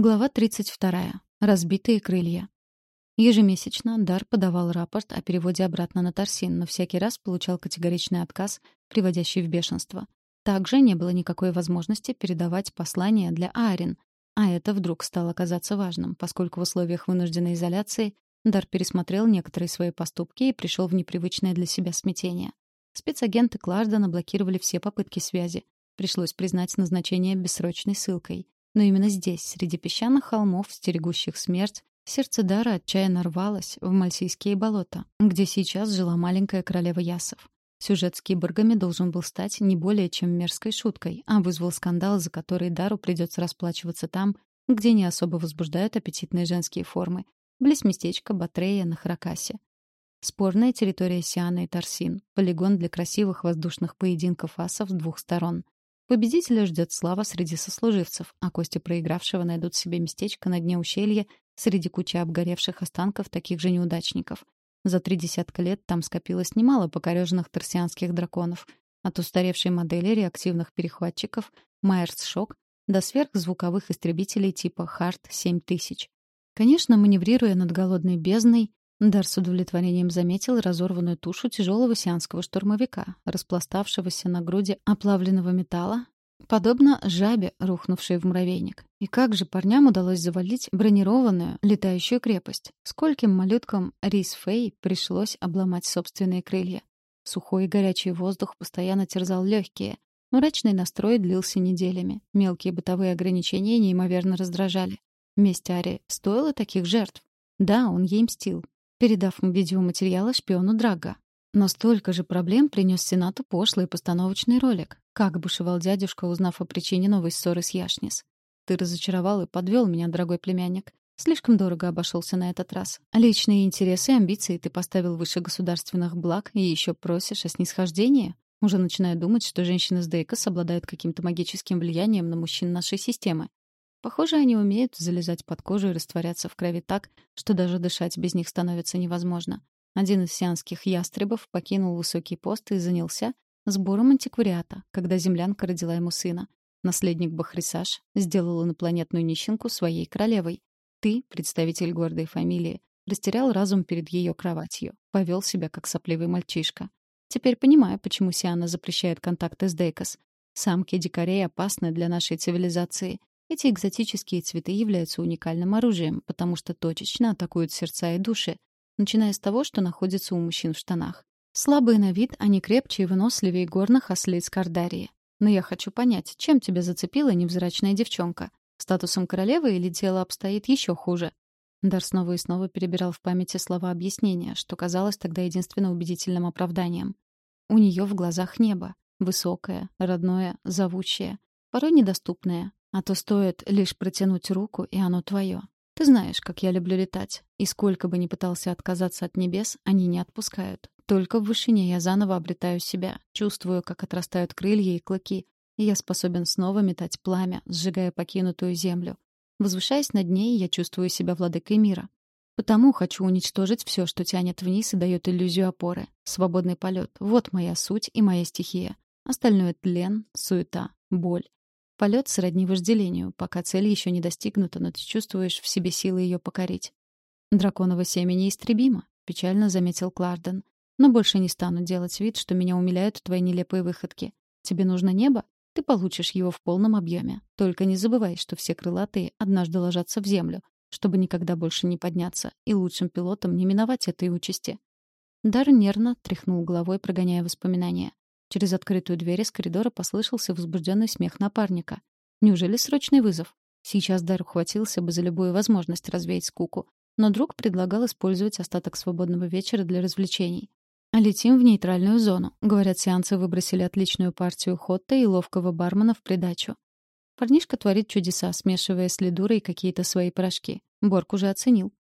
Глава 32. Разбитые крылья. Ежемесячно Дар подавал рапорт о переводе обратно на Торсин, но всякий раз получал категоричный отказ, приводящий в бешенство. Также не было никакой возможности передавать послание для Арин, а это вдруг стало казаться важным, поскольку в условиях вынужденной изоляции Дар пересмотрел некоторые свои поступки и пришел в непривычное для себя смятение. Спецагенты Клардена блокировали все попытки связи. Пришлось признать назначение бессрочной ссылкой — но именно здесь, среди песчаных холмов, стерегущих смерть, сердце Дара отчаянно рвалось в Мальсийские болота, где сейчас жила маленькая королева Ясов. Сюжет с киборгами должен был стать не более чем мерзкой шуткой, а вызвал скандал, за который Дару придется расплачиваться там, где не особо возбуждают аппетитные женские формы, близ местечка Батрея на Харакасе. Спорная территория Сиана и Тарсин, полигон для красивых воздушных поединков асов с двух сторон. Победителя ждет слава среди сослуживцев, а кости проигравшего найдут себе местечко на дне ущелья среди кучи обгоревших останков таких же неудачников. За три десятка лет там скопилось немало покореженных торсианских драконов, от устаревшей модели реактивных перехватчиков Майерс Шок до сверхзвуковых истребителей типа Харт 7000. Конечно, маневрируя над голодной бездной, Дар с удовлетворением заметил разорванную тушу тяжелого сианского штурмовика, распластавшегося на груди оплавленного металла, подобно жабе, рухнувшей в муравейник. И как же парням удалось завалить бронированную летающую крепость? Скольким малюткам Рис Фэй пришлось обломать собственные крылья? Сухой и горячий воздух постоянно терзал легкие. Мрачный настрой длился неделями. Мелкие бытовые ограничения неимоверно раздражали. Месть Ари стоила таких жертв. Да, он ей мстил передав видеоматериалы шпиону Драга. Но столько же проблем принес Сенату пошлый постановочный ролик. Как бушевал дядюшка, узнав о причине новой ссоры с Яшнис. «Ты разочаровал и подвел меня, дорогой племянник. Слишком дорого обошелся на этот раз. Личные интересы и амбиции ты поставил выше государственных благ и еще просишь о снисхождении? Уже начинаю думать, что женщины с Дейкос обладают каким-то магическим влиянием на мужчин нашей системы. Похоже, они умеют залезать под кожу и растворяться в крови так, что даже дышать без них становится невозможно. Один из сианских ястребов покинул высокий пост и занялся сбором антиквариата, когда землянка родила ему сына. Наследник Бахрисаш сделал инопланетную нищенку своей королевой. Ты, представитель гордой фамилии, растерял разум перед ее кроватью, повел себя как сопливый мальчишка. Теперь понимаю, почему Сиана запрещает контакты с Дейкос. Самки дикарей опасны для нашей цивилизации. Эти экзотические цветы являются уникальным оружием, потому что точечно атакуют сердца и души, начиная с того, что находится у мужчин в штанах. Слабые на вид, они крепче и выносливее горных ослиц Кардарии. Но я хочу понять, чем тебя зацепила невзрачная девчонка? Статусом королевы или дело обстоит еще хуже? Дар снова и снова перебирал в памяти слова объяснения, что казалось тогда единственно убедительным оправданием. У нее в глазах небо. Высокое, родное, зовущее. Порой недоступное, а то стоит лишь протянуть руку, и оно твое. Ты знаешь, как я люблю летать. И сколько бы ни пытался отказаться от небес, они не отпускают. Только в вышине я заново обретаю себя, чувствую, как отрастают крылья и клыки, и я способен снова метать пламя, сжигая покинутую землю. Возвышаясь над ней, я чувствую себя владыкой мира. Потому хочу уничтожить все, что тянет вниз и дает иллюзию опоры. Свободный полет — вот моя суть и моя стихия. Остальное — тлен, суета, боль. Полет сродни вожделению, пока цель еще не достигнута, но ты чувствуешь в себе силы ее покорить. «Драконово семя неистребимо», — печально заметил Кларден. «Но больше не стану делать вид, что меня умиляют твои нелепые выходки. Тебе нужно небо? Ты получишь его в полном объеме. Только не забывай, что все крылатые однажды ложатся в землю, чтобы никогда больше не подняться, и лучшим пилотам не миновать этой участи». Дар нервно тряхнул головой, прогоняя воспоминания. Через открытую дверь из коридора послышался возбужденный смех напарника. Неужели срочный вызов? Сейчас Дар ухватился бы за любую возможность развеять скуку, но друг предлагал использовать остаток свободного вечера для развлечений. «Летим в нейтральную зону», — говорят, сеансы выбросили отличную партию Хотта и ловкого бармена в придачу. Парнишка творит чудеса, смешивая с ледурой какие-то свои порошки. Борг уже оценил.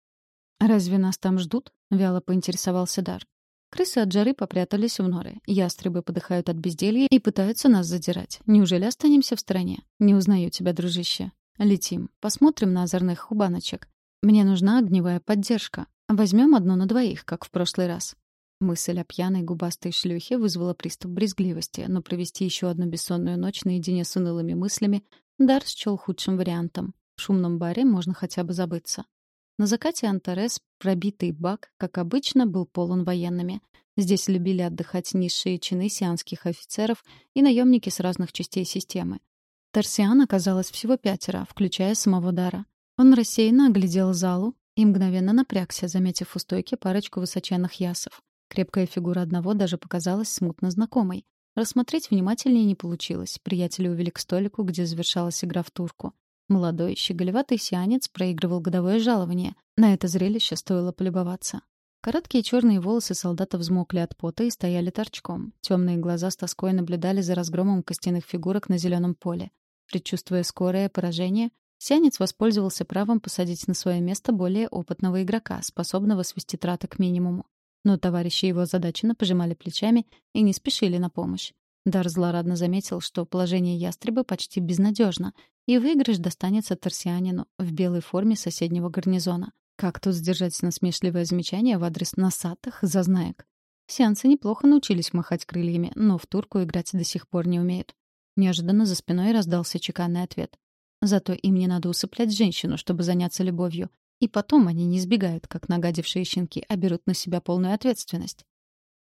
«Разве нас там ждут?» — вяло поинтересовался Дар. Крысы от жары попрятались в норы. Ястребы подыхают от безделья и пытаются нас задирать. Неужели останемся в стороне? Не узнаю тебя, дружище. Летим. Посмотрим на озорных хубаночек. Мне нужна огневая поддержка. Возьмем одно на двоих, как в прошлый раз. Мысль о пьяной губастой шлюхе вызвала приступ брезгливости, но провести еще одну бессонную ночь наедине с унылыми мыслями Дар счел худшим вариантом. В шумном баре можно хотя бы забыться. На закате Антарес пробитый бак, как обычно, был полон военными. Здесь любили отдыхать низшие чины сианских офицеров и наемники с разных частей системы. Тарсиан оказалось всего пятеро, включая самого Дара. Он рассеянно оглядел залу и мгновенно напрягся, заметив у стойки парочку высоченных ясов. Крепкая фигура одного даже показалась смутно знакомой. Рассмотреть внимательнее не получилось. Приятели увели к столику, где завершалась игра в турку. Молодой, щеголеватый сианец проигрывал годовое жалование. На это зрелище стоило полюбоваться. Короткие черные волосы солдата взмокли от пота и стояли торчком. Темные глаза с тоской наблюдали за разгромом костяных фигурок на зеленом поле. Предчувствуя скорое поражение, сианец воспользовался правом посадить на свое место более опытного игрока, способного свести траты к минимуму. Но товарищи его озадаченно пожимали плечами и не спешили на помощь. Дар злорадно заметил, что положение ястреба почти безнадежно, и выигрыш достанется торсианину в белой форме соседнего гарнизона. Как тут сдержать насмешливое замечание в адрес носатых зазнаек? Сеансы неплохо научились махать крыльями, но в турку играть до сих пор не умеют. Неожиданно за спиной раздался чеканный ответ. Зато им не надо усыплять женщину, чтобы заняться любовью. И потом они не избегают, как нагадившие щенки, а берут на себя полную ответственность.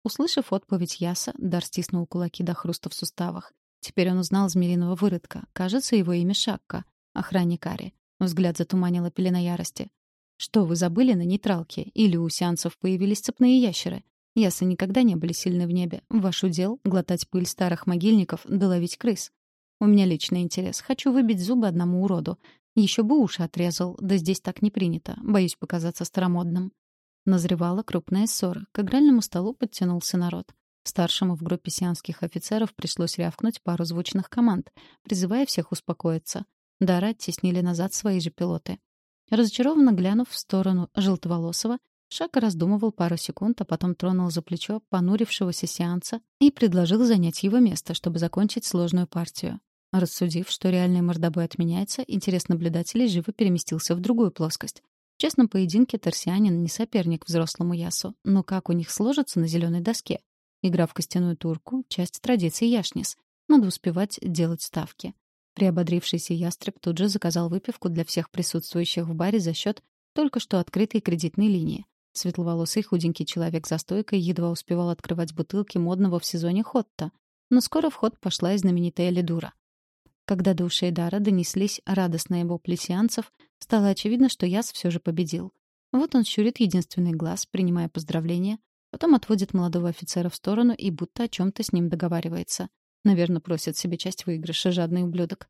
Услышав отповедь Яса, Дар стиснул кулаки до хруста в суставах. Теперь он узнал змеиного выродка. Кажется, его имя Шакка. Охранник Ари. Взгляд затуманила пелена ярости. «Что вы забыли на нейтралке? Или у сеансов появились цепные ящеры? Ясы никогда не были сильны в небе. Ваш удел — глотать пыль старых могильников, доловить крыс. У меня личный интерес. Хочу выбить зубы одному уроду. Еще бы уши отрезал, да здесь так не принято. Боюсь показаться старомодным. Назревала крупная ссора. К игральному столу подтянулся народ. Старшему в группе сианских офицеров пришлось рявкнуть пару звучных команд, призывая всех успокоиться. Дара оттеснили назад свои же пилоты. Разочарованно глянув в сторону желтоволосого, Шака раздумывал пару секунд, а потом тронул за плечо понурившегося сеанса и предложил занять его место, чтобы закончить сложную партию. Рассудив, что реальный мордобой отменяется, интерес наблюдателей живо переместился в другую плоскость. В честном поединке торсианин не соперник взрослому ясу, но как у них сложится на зеленой доске? Игра в костяную турку — часть традиции яшнис. Надо успевать делать ставки. Приободрившийся ястреб тут же заказал выпивку для всех присутствующих в баре за счет только что открытой кредитной линии. Светловолосый худенький человек за стойкой едва успевал открывать бутылки модного в сезоне Хотта. Но скоро в ход пошла и знаменитая ледура. Когда до ушей Дара донеслись радостные вопли сеансов, стало очевидно, что Яс все же победил. Вот он щурит единственный глаз, принимая поздравления, потом отводит молодого офицера в сторону и будто о чем-то с ним договаривается. Наверное, просит себе часть выигрыша, жадный ублюдок.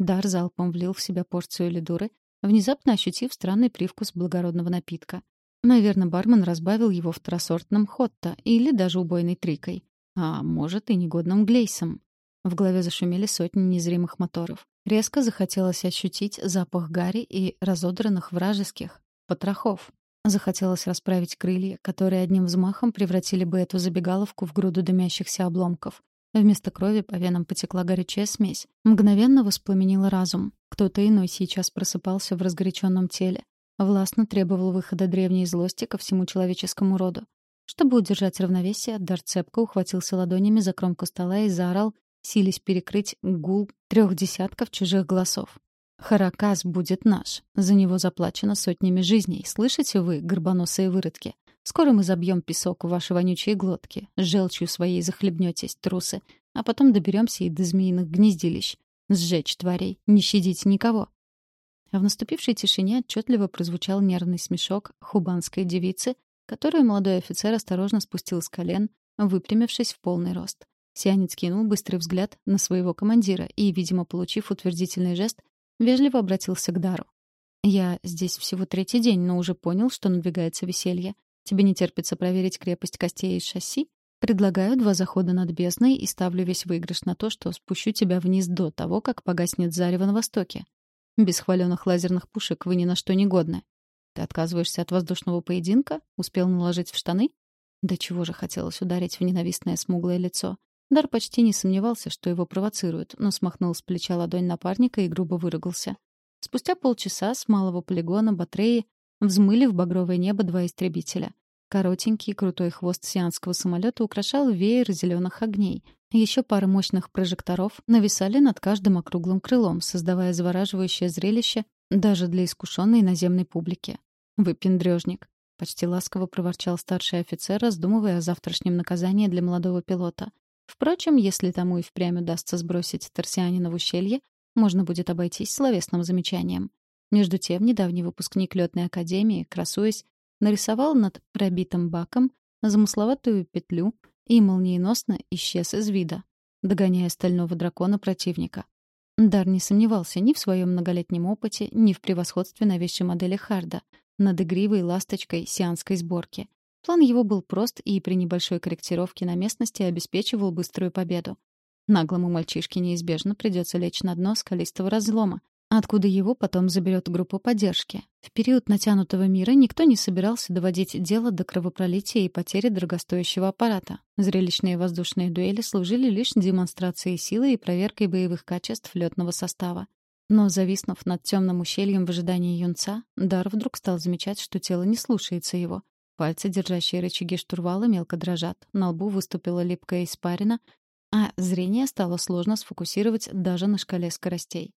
Дар залпом влил в себя порцию ледуры, внезапно ощутив странный привкус благородного напитка. Наверное, бармен разбавил его второсортным хотто или даже убойной трикой. А может, и негодным глейсом. В голове зашумели сотни незримых моторов. Резко захотелось ощутить запах гари и разодранных вражеских потрохов. Захотелось расправить крылья, которые одним взмахом превратили бы эту забегаловку в груду дымящихся обломков. Вместо крови по венам потекла горячая смесь. Мгновенно воспламенила разум. Кто-то иной сейчас просыпался в разгоряченном теле. Властно требовал выхода древней злости ко всему человеческому роду. Чтобы удержать равновесие, Дар цепко ухватился ладонями за кромку стола и заорал сились перекрыть гул трех десятков чужих голосов. «Харакас будет наш. За него заплачено сотнями жизней. Слышите вы, горбоносые выродки? Скоро мы забьем песок в ваши вонючие глотки. С желчью своей захлебнетесь, трусы. А потом доберемся и до змеиных гнездилищ. Сжечь тварей. Не щадить никого». А в наступившей тишине отчетливо прозвучал нервный смешок хубанской девицы, которую молодой офицер осторожно спустил с колен, выпрямившись в полный рост. Сианец кинул быстрый взгляд на своего командира и, видимо, получив утвердительный жест, вежливо обратился к Дару. «Я здесь всего третий день, но уже понял, что надвигается веселье. Тебе не терпится проверить крепость костей и шасси? Предлагаю два захода над бездной и ставлю весь выигрыш на то, что спущу тебя вниз до того, как погаснет зарево на востоке. Без хваленых лазерных пушек вы ни на что не годны. Ты отказываешься от воздушного поединка? Успел наложить в штаны? Да чего же хотелось ударить в ненавистное смуглое лицо. Дар почти не сомневался, что его провоцируют, но смахнул с плеча ладонь напарника и грубо выругался. Спустя полчаса с малого полигона батареи взмыли в багровое небо два истребителя. Коротенький крутой хвост сианского самолета украшал веер зеленых огней. Еще пара мощных прожекторов нависали над каждым округлым крылом, создавая завораживающее зрелище Даже для искушенной наземной публики. «Выпендрёжник», — почти ласково проворчал старший офицер, раздумывая о завтрашнем наказании для молодого пилота. Впрочем, если тому и впрямь удастся сбросить торсианина в ущелье, можно будет обойтись словесным замечанием. Между тем, недавний выпускник летной академии, красуясь, нарисовал над пробитым баком замысловатую петлю и молниеносно исчез из вида, догоняя стального дракона противника. Дар не сомневался ни в своем многолетнем опыте, ни в превосходстве новейшей модели Харда над игривой ласточкой сианской сборки. План его был прост и при небольшой корректировке на местности обеспечивал быструю победу. Наглому мальчишке неизбежно придется лечь на дно скалистого разлома, откуда его потом заберет группа поддержки. В период натянутого мира никто не собирался доводить дело до кровопролития и потери дорогостоящего аппарата. Зрелищные воздушные дуэли служили лишь демонстрацией силы и проверкой боевых качеств летного состава. Но, зависнув над темным ущельем в ожидании юнца, Дар вдруг стал замечать, что тело не слушается его. Пальцы, держащие рычаги штурвала, мелко дрожат, на лбу выступила липкая испарина, а зрение стало сложно сфокусировать даже на шкале скоростей.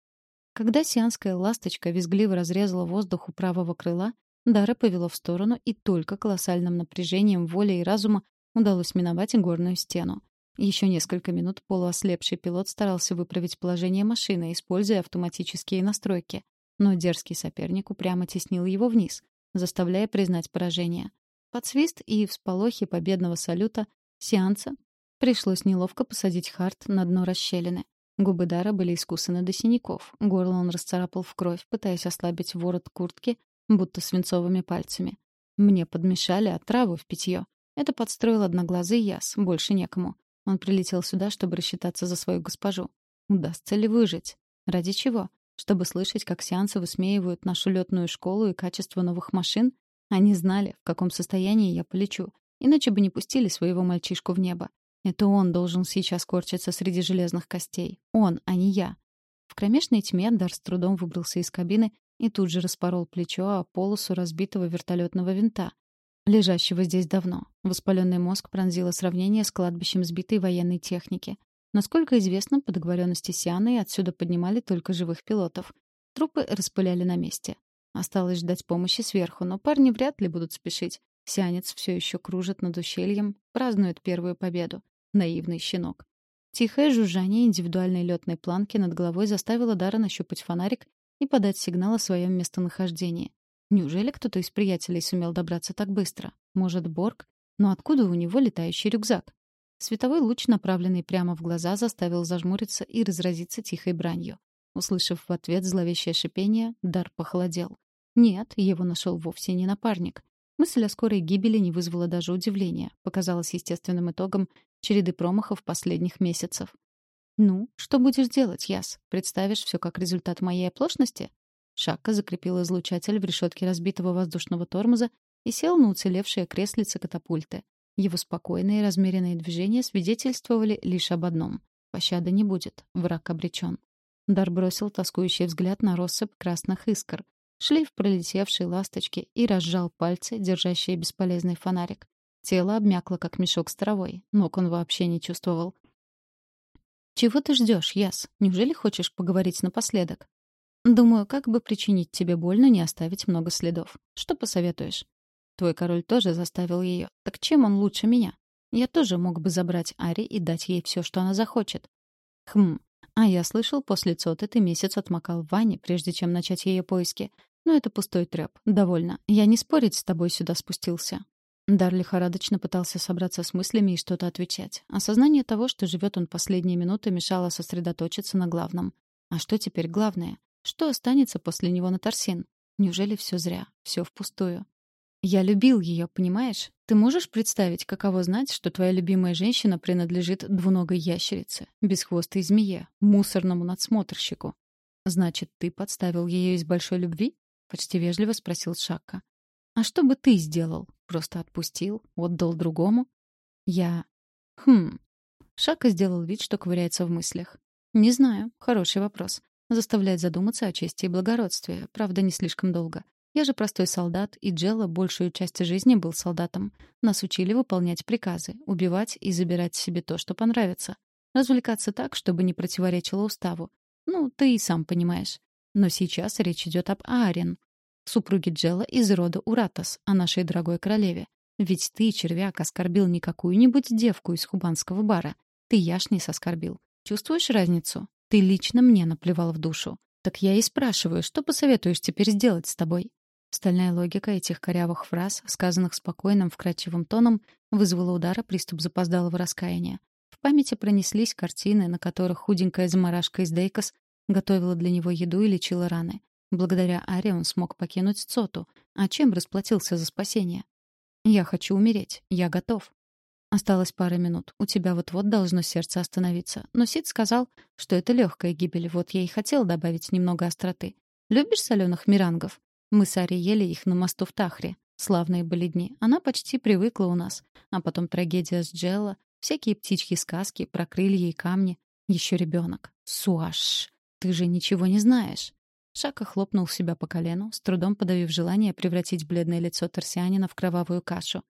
Когда сианская ласточка визгливо разрезала воздух у правого крыла, Дара повело в сторону, и только колоссальным напряжением воли и разума удалось миновать горную стену. Еще несколько минут полуослепший пилот старался выправить положение машины, используя автоматические настройки. Но дерзкий соперник упрямо теснил его вниз, заставляя признать поражение. Под свист и всполохи победного салюта сеанса пришлось неловко посадить Харт на дно расщелины. Губы Дара были искусаны до синяков. Горло он расцарапал в кровь, пытаясь ослабить ворот куртки, будто свинцовыми пальцами. Мне подмешали отраву в питье. Это подстроил одноглазый яс, больше некому. Он прилетел сюда, чтобы рассчитаться за свою госпожу. Удастся ли выжить? Ради чего? Чтобы слышать, как сеансы высмеивают нашу летную школу и качество новых машин? Они знали, в каком состоянии я полечу. Иначе бы не пустили своего мальчишку в небо. Это он должен сейчас корчиться среди железных костей. Он, а не я. В кромешной тьме Дар с трудом выбрался из кабины и тут же распорол плечо о полосу разбитого вертолетного винта, лежащего здесь давно. Воспаленный мозг пронзило сравнение с кладбищем сбитой военной техники. Насколько известно, по договоренности Сианы отсюда поднимали только живых пилотов. Трупы распыляли на месте. Осталось ждать помощи сверху, но парни вряд ли будут спешить. Сианец все еще кружит над ущельем, празднует первую победу. Наивный щенок. Тихое жужжание индивидуальной летной планки над головой заставило Дара нащупать фонарик и подать сигнал о своем местонахождении. Неужели кто-то из приятелей сумел добраться так быстро? Может, Борг? Но откуда у него летающий рюкзак? Световой луч, направленный прямо в глаза, заставил зажмуриться и разразиться тихой бранью. Услышав в ответ зловещее шипение, Дар похолодел. Нет, его нашел вовсе не напарник. Мысль о скорой гибели не вызвала даже удивления, показалась естественным итогом череды промахов последних месяцев. «Ну, что будешь делать, Яс? Представишь все как результат моей оплошности?» Шакка закрепил излучатель в решетке разбитого воздушного тормоза и сел на уцелевшее креслице катапульты. Его спокойные и размеренные движения свидетельствовали лишь об одном. Пощады не будет, враг обречен. Дар бросил тоскующий взгляд на россыпь красных искр, шлейф пролетевшей ласточки и разжал пальцы, держащие бесполезный фонарик. Тело обмякло, как мешок с травой. Ног он вообще не чувствовал. «Чего ты ждешь, Яс? Неужели хочешь поговорить напоследок?» «Думаю, как бы причинить тебе боль, но не оставить много следов. Что посоветуешь?» «Твой король тоже заставил ее. Так чем он лучше меня? Я тоже мог бы забрать Ари и дать ей все, что она захочет». «Хм. А я слышал, после Цоты ты месяц отмокал в ванне, прежде чем начать ее поиски. Но это пустой трёп. Довольно. Я не спорить с тобой сюда спустился. Дар лихорадочно пытался собраться с мыслями и что-то отвечать. Осознание того, что живет он последние минуты, мешало сосредоточиться на главном. А что теперь главное? Что останется после него на Торсин? Неужели все зря? все впустую? Я любил ее, понимаешь? Ты можешь представить, каково знать, что твоя любимая женщина принадлежит двуногой ящерице, бесхвостой змее, мусорному надсмотрщику? Значит, ты подставил ее из большой любви? Почти вежливо спросил Шакка. А что бы ты сделал? Просто отпустил, отдал другому? Я... Хм... Шака сделал вид, что ковыряется в мыслях. Не знаю. Хороший вопрос. Заставляет задуматься о чести и благородстве. Правда, не слишком долго. Я же простой солдат, и Джелла большую часть жизни был солдатом. Нас учили выполнять приказы, убивать и забирать себе то, что понравится. Развлекаться так, чтобы не противоречило уставу. Ну, ты и сам понимаешь. Но сейчас речь идет об Аарин, супруге Джела из рода Уратас, о нашей дорогой королеве. Ведь ты, червяк, оскорбил не какую-нибудь девку из хубанского бара. Ты яшнис оскорбил. Чувствуешь разницу? Ты лично мне наплевал в душу. Так я и спрашиваю, что посоветуешь теперь сделать с тобой? Стальная логика этих корявых фраз, сказанных спокойным, вкрадчивым тоном, вызвала удара приступ запоздалого раскаяния. В памяти пронеслись картины, на которых худенькая заморашка из Дейкос готовила для него еду и лечила раны. Благодаря Аре он смог покинуть Цоту. А чем расплатился за спасение? «Я хочу умереть. Я готов». Осталось пара минут. У тебя вот-вот должно сердце остановиться. Но Сид сказал, что это легкая гибель. Вот я и хотел добавить немного остроты. Любишь соленых мирангов? Мы с Ари ели их на мосту в Тахре. Славные были дни. Она почти привыкла у нас. А потом трагедия с Джелла, всякие птичьи сказки про крылья и камни. Еще ребенок. Суаш, ты же ничего не знаешь. Шака хлопнул себя по колену, с трудом подавив желание превратить бледное лицо торсианина в кровавую кашу.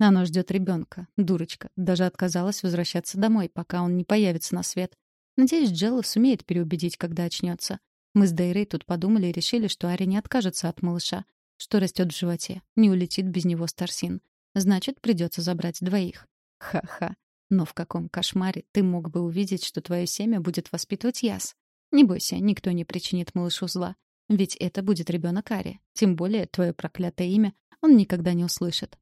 Оно ждет ребенка, дурочка. Даже отказалась возвращаться домой, пока он не появится на свет. Надеюсь, Джелла сумеет переубедить, когда очнется. Мы с Дейрой тут подумали и решили, что Ари не откажется от малыша. Что растет в животе, не улетит без него Старсин. Значит, придется забрать двоих. Ха-ха. Но в каком кошмаре ты мог бы увидеть, что твое семя будет воспитывать Яс? Не бойся, никто не причинит малышу зла. Ведь это будет ребенок Ари. Тем более твое проклятое имя он никогда не услышит.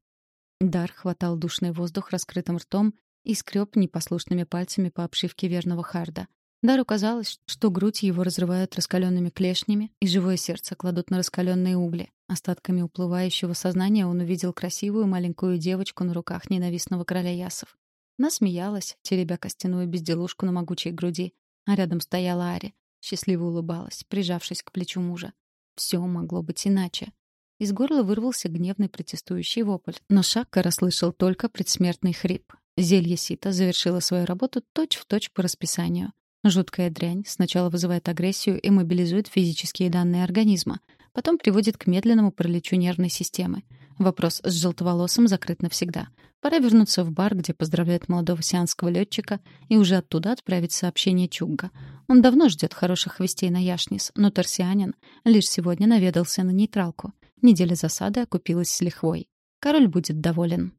Дар хватал душный воздух раскрытым ртом и скреб непослушными пальцами по обшивке верного Харда. Дару казалось, что грудь его разрывают раскаленными клешнями, и живое сердце кладут на раскаленные угли. Остатками уплывающего сознания он увидел красивую маленькую девочку на руках ненавистного короля Ясов. Она смеялась, теребя костяную безделушку на могучей груди, а рядом стояла Ари. Счастливо улыбалась, прижавшись к плечу мужа. Все могло быть иначе. Из горла вырвался гневный протестующий вопль, но Шакка расслышал только предсмертный хрип. Зелье сита завершило свою работу точь-в-точь точь по расписанию. Жуткая дрянь сначала вызывает агрессию и мобилизует физические данные организма, потом приводит к медленному параличу нервной системы. Вопрос с желтоволосым закрыт навсегда. Пора вернуться в бар, где поздравляют молодого сианского летчика, и уже оттуда отправить сообщение Чугга. Он давно ждет хороших вестей на Яшнис, но торсианин лишь сегодня наведался на нейтралку. Неделя засады окупилась с лихвой. Король будет доволен.